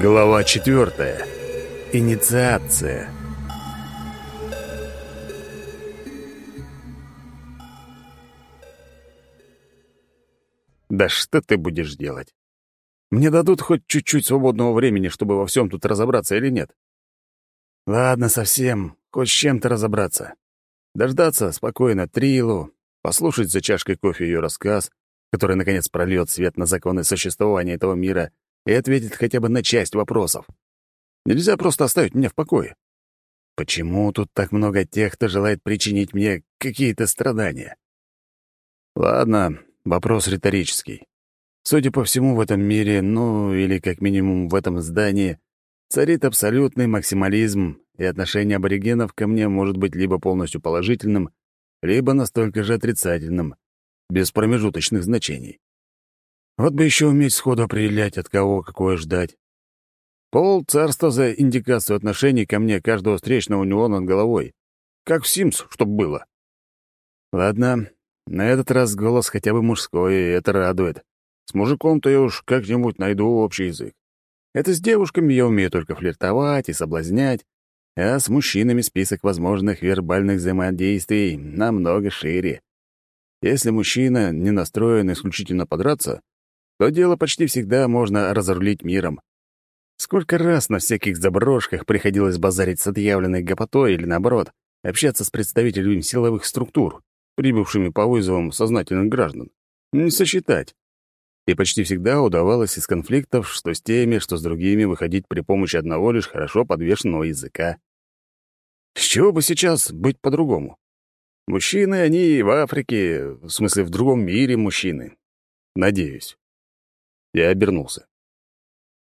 Глава четвертая. Инициация. Да что ты будешь делать? Мне дадут хоть чуть-чуть свободного времени, чтобы во всем тут разобраться или нет? Ладно, совсем, хоть с чем-то разобраться. Дождаться спокойно Трилу, послушать за чашкой кофе ее рассказ, который, наконец, прольет свет на законы существования этого мира — и ответит хотя бы на часть вопросов. Нельзя просто оставить меня в покое. Почему тут так много тех, кто желает причинить мне какие-то страдания? Ладно, вопрос риторический. Судя по всему, в этом мире, ну, или как минимум в этом здании, царит абсолютный максимализм, и отношение аборигенов ко мне может быть либо полностью положительным, либо настолько же отрицательным, без промежуточных значений. Вот бы еще уметь сходу определять, от кого какое ждать. Пол царства за индикацию отношений ко мне каждого встречного у него над головой. Как в Симс, чтоб было. Ладно, на этот раз голос хотя бы мужской, и это радует. С мужиком-то я уж как-нибудь найду общий язык. Это с девушками я умею только флиртовать и соблазнять, а с мужчинами список возможных вербальных взаимодействий намного шире. Если мужчина не настроен исключительно подраться, то дело почти всегда можно разрулить миром. Сколько раз на всяких заброшках приходилось базарить с отъявленной гопотой или, наоборот, общаться с представителями силовых структур, прибывшими по вызовам сознательных граждан. Не сосчитать. И почти всегда удавалось из конфликтов, что с теми, что с другими, выходить при помощи одного лишь хорошо подвешенного языка. С чего бы сейчас быть по-другому? Мужчины, они в Африке, в смысле, в другом мире мужчины. Надеюсь. Я обернулся.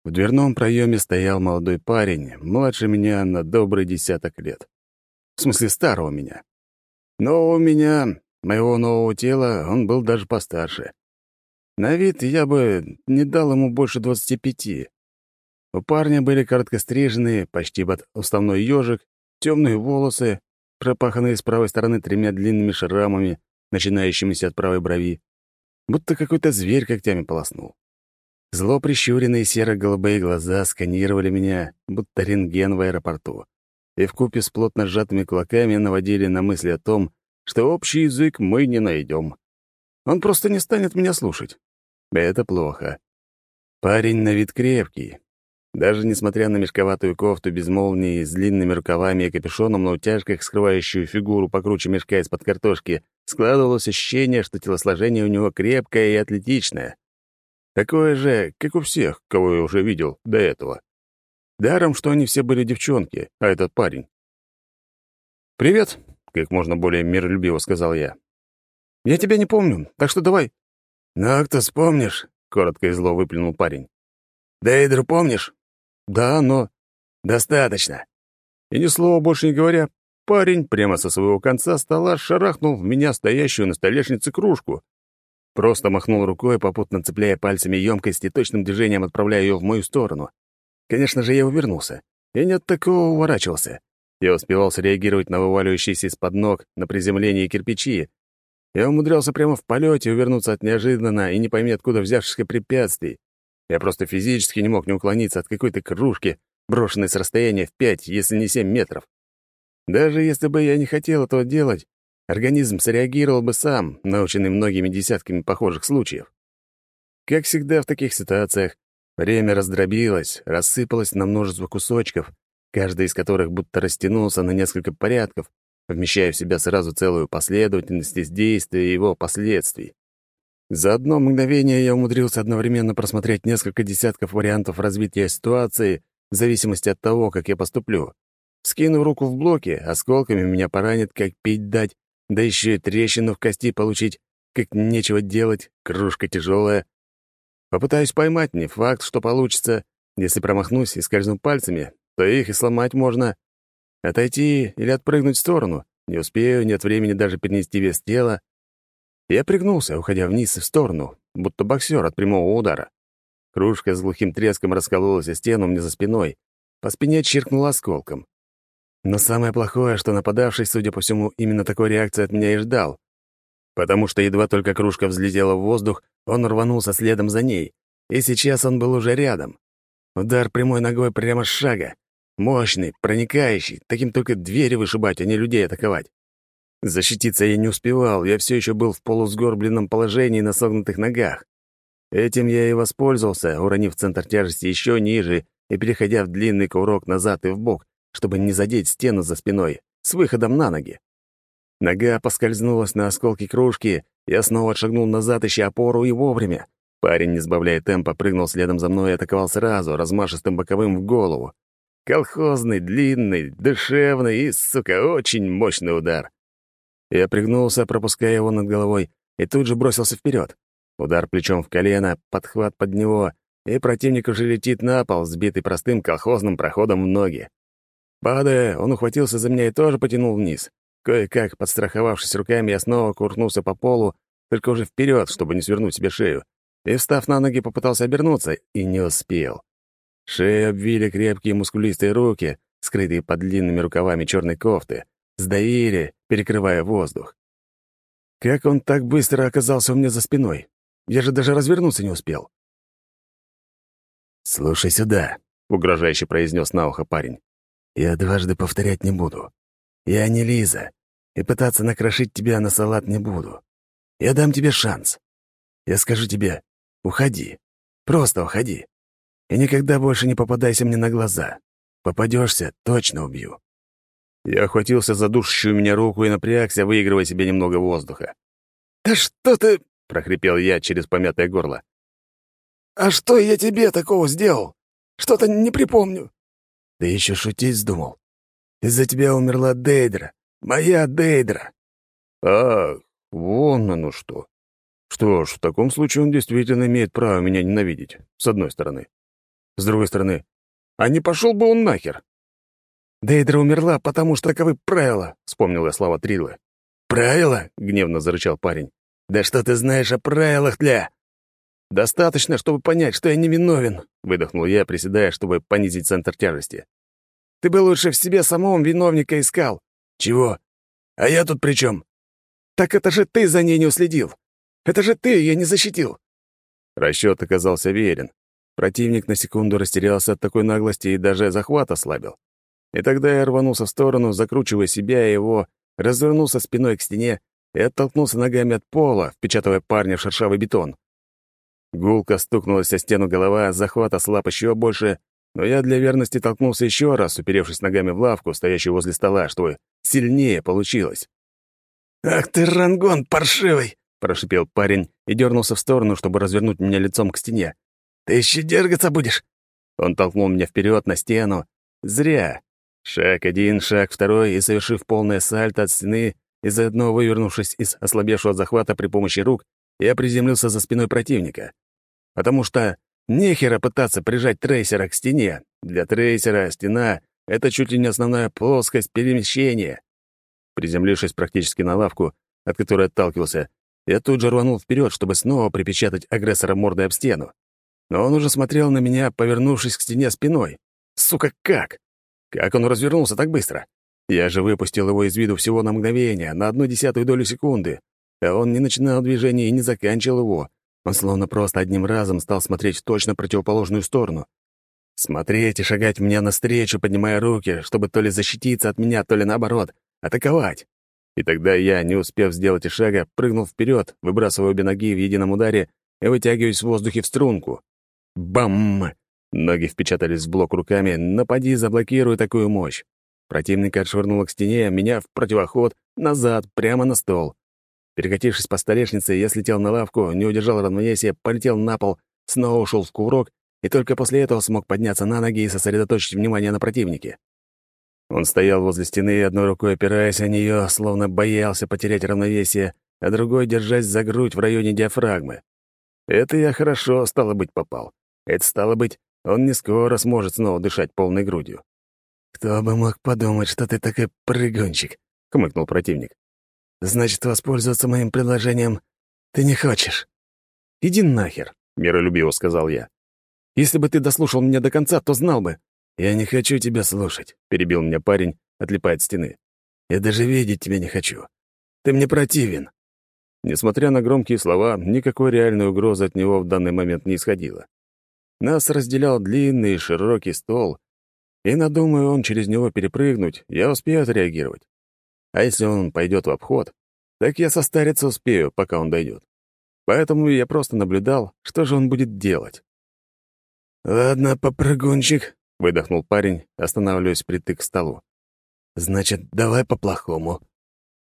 В дверном проеме стоял молодой парень, младше меня на добрый десяток лет. В смысле, старого меня. Но у меня, моего нового тела, он был даже постарше. На вид я бы не дал ему больше двадцати пяти. У парня были короткостриженные, почти под уставной ежик, темные волосы, пропаханные с правой стороны тремя длинными шрамами, начинающимися от правой брови, будто какой-то зверь когтями полоснул. Зло прищуренные серо-голубые глаза сканировали меня, будто рентген в аэропорту, и вкупе с плотно сжатыми кулаками наводили на мысли о том, что общий язык мы не найдем. Он просто не станет меня слушать. Это плохо. Парень на вид крепкий. Даже несмотря на мешковатую кофту без молнии с длинными рукавами и капюшоном на утяжках, скрывающую фигуру покруче мешка из-под картошки, складывалось ощущение, что телосложение у него крепкое и атлетичное. Такое же, как у всех, кого я уже видел до этого. Даром, что они все были девчонки, а этот парень. «Привет», — как можно более миролюбиво сказал я. «Я тебя не помню, так что давай». «Ну, а кто вспомнишь?» — коротко и зло выплюнул парень. «Дейдру помнишь?» «Да, но...» «Достаточно». И ни слова больше не говоря, парень прямо со своего конца стола шарахнул в меня стоящую на столешнице кружку, Просто махнул рукой, попутно цепляя пальцами емкость и точным движением отправляя ее в мою сторону. Конечно же, я увернулся. И не от такого уворачивался. Я успевал среагировать на вываливающиеся из-под ног на приземление кирпичи. Я умудрялся прямо в полете увернуться от неожиданно и не пойми откуда взявшихся препятствий. Я просто физически не мог не уклониться от какой-то кружки, брошенной с расстояния в пять, если не семь метров. Даже если бы я не хотел этого делать, Организм среагировал бы сам, наученный многими десятками похожих случаев. Как всегда в таких ситуациях, время раздробилось, рассыпалось на множество кусочков, каждый из которых будто растянулся на несколько порядков, вмещая в себя сразу целую последовательность из действий и его последствий. За одно мгновение я умудрился одновременно просмотреть несколько десятков вариантов развития ситуации в зависимости от того, как я поступлю. Скину руку в блоке, осколками меня поранит, как пить дать, да еще и трещину в кости получить, как нечего делать, кружка тяжелая. Попытаюсь поймать, не факт, что получится. Если промахнусь и скользну пальцами, то их и сломать можно. Отойти или отпрыгнуть в сторону. Не успею, нет времени даже перенести вес тела. Я пригнулся, уходя вниз и в сторону, будто боксер от прямого удара. Кружка с глухим треском раскололась о стену мне за спиной. По спине чиркнула осколком. Но самое плохое, что нападавший, судя по всему, именно такой реакции от меня и ждал. Потому что едва только кружка взлетела в воздух, он рванулся следом за ней, и сейчас он был уже рядом. Удар прямой ногой прямо с шага. Мощный, проникающий. Таким только двери вышибать, а не людей атаковать. Защититься я не успевал, я все еще был в полусгорбленном положении на согнутых ногах. Этим я и воспользовался, уронив центр тяжести еще ниже и переходя в длинный кувырок назад и в бок, чтобы не задеть стену за спиной, с выходом на ноги. Нога поскользнулась на осколке кружки, я снова отшагнул назад, ища опору, и вовремя. Парень, не сбавляя темпа, прыгнул следом за мной и атаковал сразу, размашистым боковым в голову. Колхозный, длинный, душевный и, сука, очень мощный удар. Я пригнулся, пропуская его над головой, и тут же бросился вперед. Удар плечом в колено, подхват под него, и противник уже летит на пол, сбитый простым колхозным проходом в ноги. Падая, он ухватился за меня и тоже потянул вниз. Кое-как, подстраховавшись руками, я снова куркнулся по полу, только уже вперед, чтобы не свернуть себе шею, и, встав на ноги, попытался обернуться, и не успел. Шею обвили крепкие мускулистые руки, скрытые под длинными рукавами черной кофты, сдавили, перекрывая воздух. Как он так быстро оказался у меня за спиной? Я же даже развернуться не успел. «Слушай сюда», — угрожающе произнес на ухо парень. «Я дважды повторять не буду. Я не Лиза, и пытаться накрошить тебя на салат не буду. Я дам тебе шанс. Я скажу тебе, уходи. Просто уходи. И никогда больше не попадайся мне на глаза. Попадешься, точно убью». Я охватился за душащую меня руку и напрягся, выигрывая себе немного воздуха. «Да что ты...» — прохрипел я через помятое горло. «А что я тебе такого сделал? Что-то не припомню». «Ты еще шутить вздумал? Из-за тебя умерла Дейдра. Моя Дейдра. Ах, вон оно что. Что ж, в таком случае он действительно имеет право меня ненавидеть, с одной стороны. С другой стороны, а не пошел бы он нахер? Дейдра умерла, потому что таковы правила, вспомнил я слова Трилы. Правила? гневно зарычал парень. Да что ты знаешь о правилах для... «Достаточно, чтобы понять, что я невиновен», — выдохнул я, приседая, чтобы понизить центр тяжести. Ты бы лучше в себе самом виновника искал». «Чего? А я тут при чем? «Так это же ты за ней не уследил. Это же ты ее не защитил». Расчет оказался верен. Противник на секунду растерялся от такой наглости и даже захват ослабил. И тогда я рванулся в сторону, закручивая себя и его, развернулся спиной к стене и оттолкнулся ногами от пола, впечатывая парня в шершавый бетон. Гулко стукнулась о стену голова, захват ослаб еще больше, но я для верности толкнулся еще раз, уперевшись ногами в лавку, стоящую возле стола, чтобы сильнее получилось. «Ах ты, рангон паршивый!» — прошипел парень и дернулся в сторону, чтобы развернуть меня лицом к стене. «Ты еще дергаться будешь?» Он толкнул меня вперед на стену. Зря. Шаг один, шаг второй, и, совершив полное сальто от стены и заодно вывернувшись из ослабевшего захвата при помощи рук, я приземлился за спиной противника. Потому что Нехера пытаться прижать трейсера к стене. Для трейсера стена — это чуть ли не основная плоскость перемещения. Приземлившись практически на лавку, от которой отталкивался, я тут же рванул вперед, чтобы снова припечатать агрессора мордой об стену. Но он уже смотрел на меня, повернувшись к стене спиной. Сука, как? Как он развернулся так быстро? Я же выпустил его из виду всего на мгновение, на одну десятую долю секунды. А он не начинал движение и не заканчивал его, он словно просто одним разом стал смотреть в точно противоположную сторону. Смотреть и шагать мне навстречу, поднимая руки, чтобы то ли защититься от меня, то ли наоборот, атаковать. И тогда я, не успев сделать и шага, прыгнул вперед, выбрасывая обе ноги в едином ударе и вытягиваясь в воздухе в струнку. Бам! Ноги впечатались в блок руками, напади, заблокируй такую мощь. Противника отшвырнуло к стене, меня в противоход, назад, прямо на стол. Перекатившись по столешнице, я слетел на лавку, не удержал равновесия, полетел на пол, снова ушел в кувырок и только после этого смог подняться на ноги и сосредоточить внимание на противнике. Он стоял возле стены, одной рукой опираясь о нее, словно боялся потерять равновесие, а другой держась за грудь в районе диафрагмы. Это я хорошо, стало быть, попал. Это стало быть, он не скоро сможет снова дышать полной грудью. «Кто бы мог подумать, что ты такой прыгунчик?» — хмыкнул противник. Значит, воспользоваться моим предложением ты не хочешь. Иди нахер, миролюбиво сказал я. Если бы ты дослушал меня до конца, то знал бы. Я не хочу тебя слушать, перебил меня парень, отлипая от стены. Я даже видеть тебя не хочу. Ты мне противен. Несмотря на громкие слова, никакой реальной угрозы от него в данный момент не исходило. Нас разделял длинный широкий стол, и, надумаю он через него перепрыгнуть, я успею отреагировать. А если он пойдет в обход, так я состариться успею, пока он дойдет. Поэтому я просто наблюдал, что же он будет делать. «Ладно, попрыгунчик», — выдохнул парень, останавливаясь притык к столу. «Значит, давай по-плохому».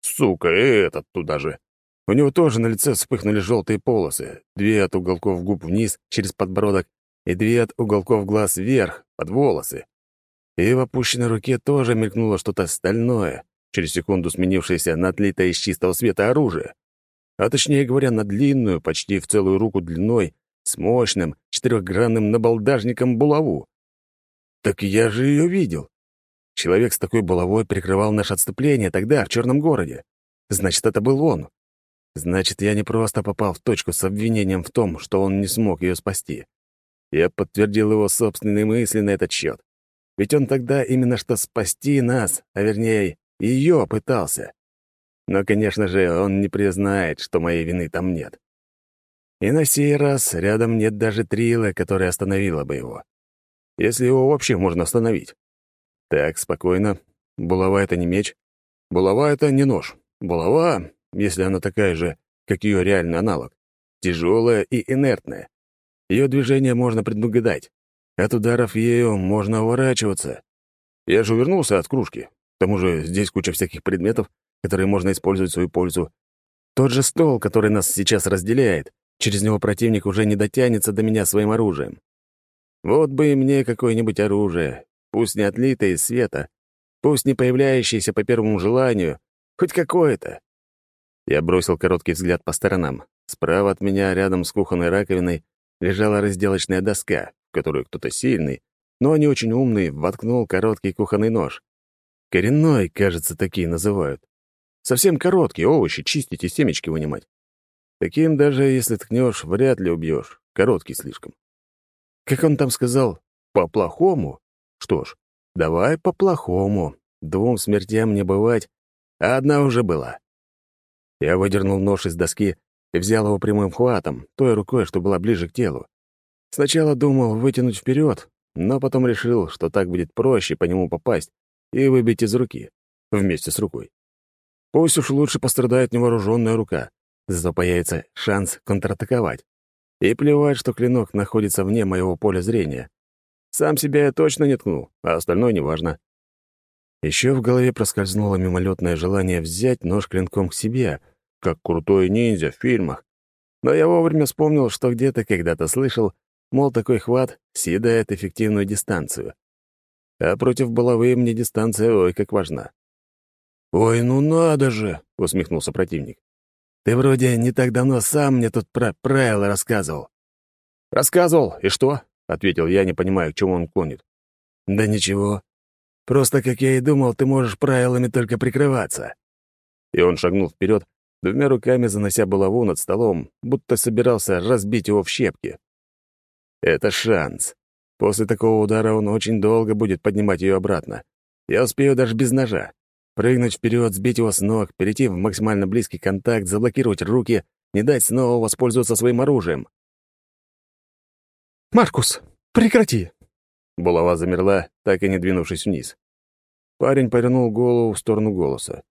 Сука, и этот туда же. У него тоже на лице вспыхнули желтые полосы, две от уголков губ вниз, через подбородок, и две от уголков глаз вверх, под волосы. И в опущенной руке тоже мелькнуло что-то стальное, через секунду сменившееся на отлитое из чистого света оружие. А точнее говоря, на длинную, почти в целую руку длиной, с мощным четырехгранным набалдажником булаву. Так я же ее видел. Человек с такой булавой прикрывал наше отступление тогда, в Черном городе. Значит, это был он. Значит, я не просто попал в точку с обвинением в том, что он не смог ее спасти. Я подтвердил его собственные мысли на этот счет. Ведь он тогда именно что спасти нас, а вернее, ее пытался. Но, конечно же, он не признает, что моей вины там нет. И на сей раз рядом нет даже трилы, которая остановила бы его. Если его вообще можно остановить. Так, спокойно. Булава — это не меч. Булава — это не нож. Булава, если она такая же, как ее реальный аналог, тяжелая и инертная. Ее движение можно предугадать. От ударов ею можно уворачиваться. Я же увернулся от кружки. Тому же здесь куча всяких предметов, которые можно использовать в свою пользу. Тот же стол, который нас сейчас разделяет, через него противник уже не дотянется до меня своим оружием. Вот бы и мне какое-нибудь оружие, пусть не отлитое из света, пусть не появляющееся по первому желанию, хоть какое-то. Я бросил короткий взгляд по сторонам. Справа от меня, рядом с кухонной раковиной, лежала разделочная доска, в которую кто-то сильный, но не очень умный, воткнул короткий кухонный нож. Коренной, кажется, такие называют. Совсем короткий, овощи чистить и семечки вынимать. Таким даже если ткнешь, вряд ли убьешь. Короткий слишком. Как он там сказал? По-плохому? Что ж, давай по-плохому. Двум смертям не бывать, а одна уже была. Я выдернул нож из доски и взял его прямым хватом, той рукой, что была ближе к телу. Сначала думал вытянуть вперед, но потом решил, что так будет проще по нему попасть и выбить из руки, вместе с рукой. Пусть уж лучше пострадает невооруженная рука, зато появится шанс контратаковать. И плевать, что клинок находится вне моего поля зрения. Сам себя я точно не ткну, а остальное неважно. Еще в голове проскользнуло мимолетное желание взять нож клинком к себе, как крутой ниндзя в фильмах. Но я вовремя вспомнил, что где-то когда-то слышал, мол, такой хват съедает эффективную дистанцию. А против булавы мне дистанция ой как важна. «Ой, ну надо же!» — усмехнулся противник. «Ты вроде не так давно сам мне тут про правила рассказывал». «Рассказывал, и что?» — ответил я, не понимая, к чему он клонит. «Да ничего. Просто, как я и думал, ты можешь правилами только прикрываться». И он шагнул вперед, двумя руками занося булаву над столом, будто собирался разбить его в щепки. Это шанс. После такого удара он очень долго будет поднимать ее обратно. Я успею даже без ножа. Прыгнуть вперед, сбить его с ног, перейти в максимально близкий контакт, заблокировать руки, не дать снова воспользоваться своим оружием. «Маркус, прекрати!» Булава замерла, так и не двинувшись вниз. Парень повернул голову в сторону голоса.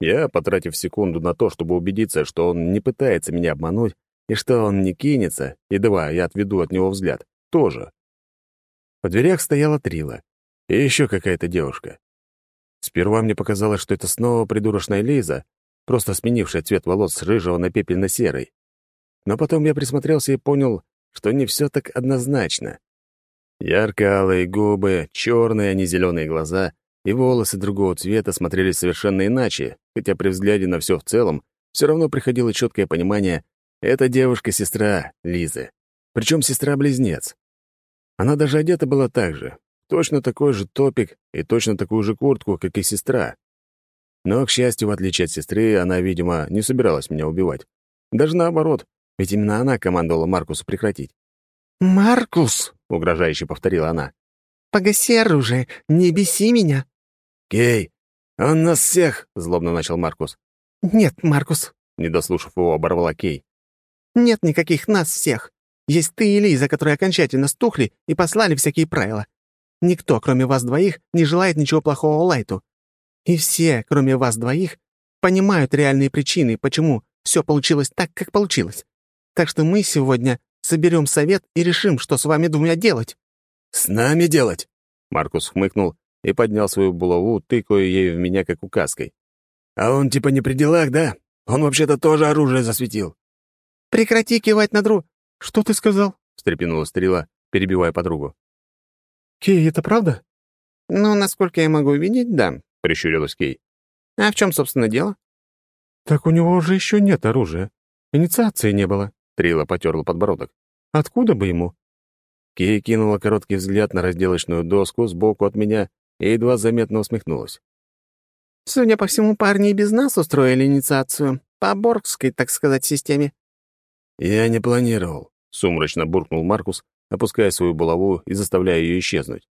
Я, потратив секунду на то, чтобы убедиться, что он не пытается меня обмануть, и что он не кинется, и два, я отведу от него взгляд, тоже. В дверях стояла Трила и еще какая-то девушка. Сперва мне показалось, что это снова придурочная Лиза, просто сменившая цвет волос с рыжего на пепельно-серый. Но потом я присмотрелся и понял, что не все так однозначно. Ярко-алые губы, черные, а не зеленые глаза и волосы другого цвета смотрелись совершенно иначе, хотя при взгляде на все в целом все равно приходило четкое понимание — это девушка-сестра Лизы, причем сестра-близнец. Она даже одета была так же, точно такой же топик и точно такую же куртку, как и сестра. Но, к счастью, в отличие от сестры, она, видимо, не собиралась меня убивать. Даже наоборот, ведь именно она командовала Маркусу прекратить. «Маркус!» — угрожающе повторила она. «Погаси оружие, не беси меня!» «Кей, он нас всех!» — злобно начал Маркус. «Нет, Маркус!» — не дослушав его, оборвала Кей. «Нет никаких нас всех. Есть ты и Лиза, которые окончательно стухли и послали всякие правила. Никто, кроме вас двоих, не желает ничего плохого Лайту. И все, кроме вас двоих, понимают реальные причины, почему все получилось так, как получилось. Так что мы сегодня соберем совет и решим, что с вами двумя делать». «С нами делать?» Маркус хмыкнул и поднял свою булаву, тыкая ею в меня как указкой. «А он типа не при делах, да? Он вообще-то тоже оружие засветил». «Прекрати кивать на дру...» «Что ты сказал?» — встрепенула стрела, перебивая подругу. «Кей, это правда?» «Ну, насколько я могу видеть, да», — прищурилась Кей. «А в чем, собственно, дело?» «Так у него уже еще нет оружия. Инициации не было», — Трила потерла подбородок. «Откуда бы ему?» Кей кинула короткий взгляд на разделочную доску сбоку от меня и едва заметно усмехнулась. «Судя по всему, парни и без нас устроили инициацию. По боргской, так сказать, системе». «Я не планировал», — сумрачно буркнул Маркус, опуская свою булаву и заставляя ее исчезнуть.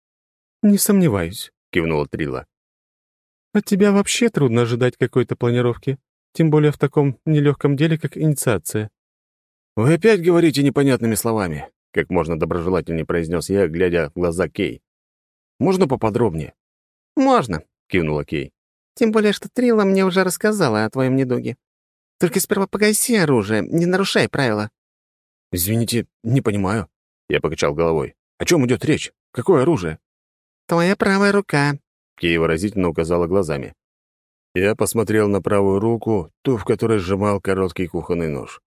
«Не сомневаюсь», — кивнула Трила. «От тебя вообще трудно ожидать какой-то планировки, тем более в таком нелегком деле, как инициация». «Вы опять говорите непонятными словами», — как можно доброжелательнее произнес я, глядя в глаза Кей. «Можно поподробнее?» «Можно», — кивнула Кей. «Тем более, что Трила мне уже рассказала о твоем недуге. Только сперва погаси оружие, не нарушай правила». «Извините, не понимаю». Я покачал головой. «О чем идет речь? Какое оружие?» «Твоя правая рука», — Кей выразительно указала глазами. Я посмотрел на правую руку, ту, в которой сжимал короткий кухонный нож.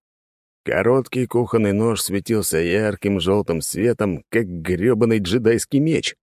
Короткий кухонный нож светился ярким желтым светом, как грёбаный джедайский меч.